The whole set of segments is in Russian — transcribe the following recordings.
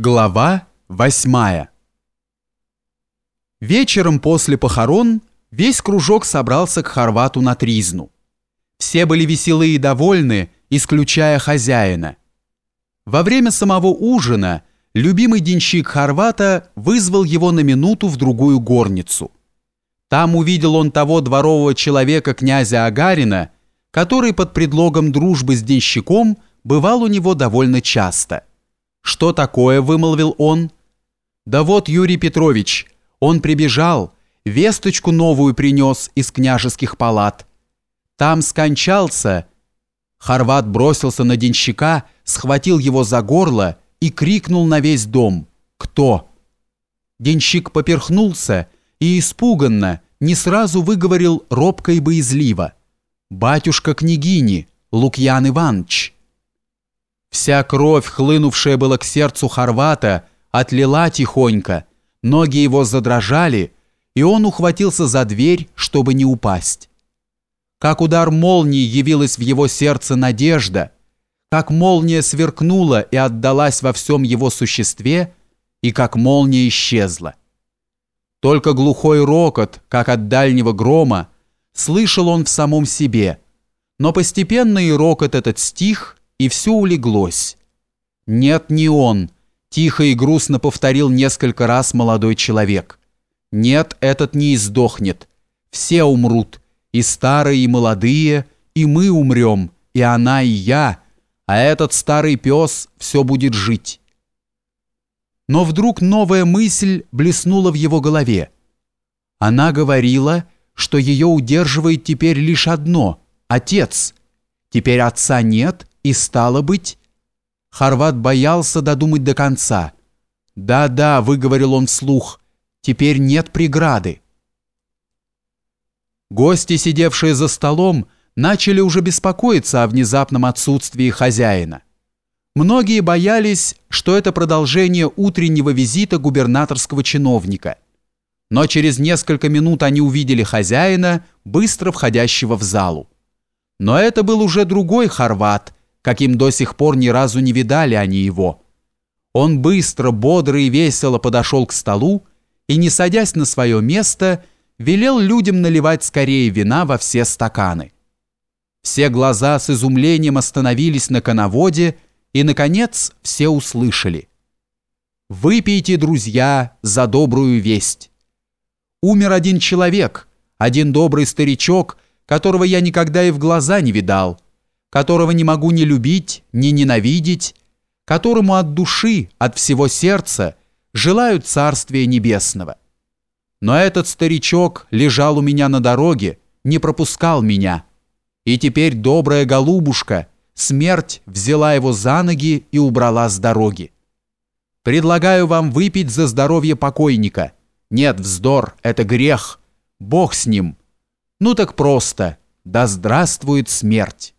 Глава восьмая Вечером после похорон весь кружок собрался к Хорвату на тризну. Все были веселы и довольны, исключая хозяина. Во время самого ужина любимый денщик Хорвата вызвал его на минуту в другую горницу. Там увидел он того дворового человека князя Агарина, который под предлогом дружбы с денщиком бывал у него довольно часто – «Что такое?» – вымолвил он. «Да вот, Юрий Петрович, он прибежал, весточку новую принес из княжеских палат. Там скончался». Хорват бросился на денщика, схватил его за горло и крикнул на весь дом. «Кто?» Денщик поперхнулся и испуганно, не сразу выговорил робко и боязливо. «Батюшка княгини, Лукьян Иванович». Вся кровь, хлынувшая была к сердцу Хорвата, отлила тихонько, ноги его задрожали, и он ухватился за дверь, чтобы не упасть. Как удар молнии явилась в его сердце надежда, как молния сверкнула и отдалась во всем его существе, и как молния исчезла. Только глухой рокот, как от дальнего грома, слышал он в самом себе, но постепенно и рокот этот стих, и все улеглось. «Нет, не он», – тихо и грустно повторил несколько раз молодой человек. «Нет, этот не издохнет. Все умрут, и старые, и молодые, и мы умрем, и она, и я, а этот старый пес все будет жить». Но вдруг новая мысль блеснула в его голове. Она говорила, что ее удерживает теперь лишь одно – отец. Теперь отца нет, и стало быть... Хорват боялся додумать до конца. «Да-да», — выговорил он вслух, — «теперь нет преграды». Гости, сидевшие за столом, начали уже беспокоиться о внезапном отсутствии хозяина. Многие боялись, что это продолжение утреннего визита губернаторского чиновника. Но через несколько минут они увидели хозяина, быстро входящего в залу. Но это был уже другой хорват, каким до сих пор ни разу не видали они его. Он быстро, бодро и весело подошел к столу и, не садясь на свое место, велел людям наливать скорее вина во все стаканы. Все глаза с изумлением остановились на коноводе, и, наконец, все услышали. «Выпейте, друзья, за добрую весть. Умер один человек, один добрый старичок, которого я никогда и в глаза не видал» которого не могу ни любить, ни ненавидеть, которому от души, от всего сердца желают Царствия Небесного. Но этот старичок лежал у меня на дороге, не пропускал меня. И теперь добрая голубушка, смерть взяла его за ноги и убрала с дороги. Предлагаю вам выпить за здоровье покойника. Нет, вздор, это грех. Бог с ним. Ну так просто. Да здравствует смерть.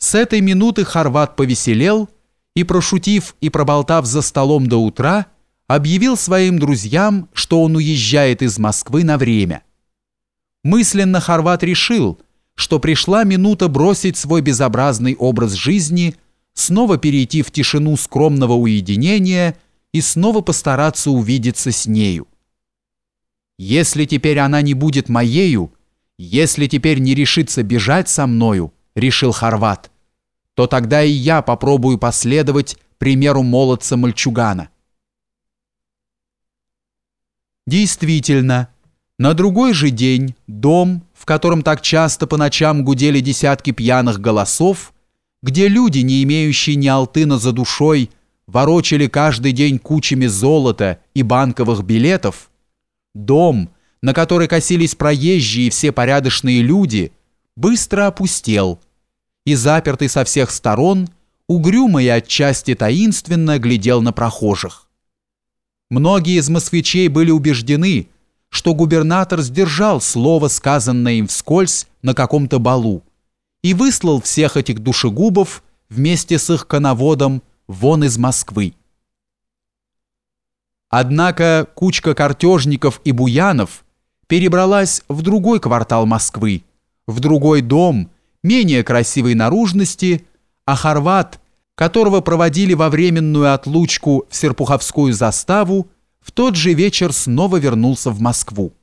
С этой минуты Хорват повеселел и, прошутив и проболтав за столом до утра, объявил своим друзьям, что он уезжает из Москвы на время. Мысленно Хорват решил, что пришла минута бросить свой безобразный образ жизни, снова перейти в тишину скромного уединения и снова постараться увидеться с нею. «Если теперь она не будет моею, если теперь не решится бежать со мною, — решил Хорват, то тогда и я попробую последовать примеру молодца-мальчугана. Действительно, на другой же день дом, в котором так часто по ночам гудели десятки пьяных голосов, где люди, не имеющие ни алтына за душой, ворочали каждый день кучами золота и банковых билетов, дом, на который косились проезжие все порядочные люди, быстро опустел – и, запертый со всех сторон, угрюмо и отчасти таинственно глядел на прохожих. Многие из москвичей были убеждены, что губернатор сдержал слово, сказанное им вскользь на каком-то балу, и выслал всех этих душегубов вместе с их коноводом вон из Москвы. Однако кучка картежников и буянов перебралась в другой квартал Москвы, в другой дом, менее красивой наружности, а хорват, которого проводили во временную отлучку в Серпуховскую заставу, в тот же вечер снова вернулся в Москву.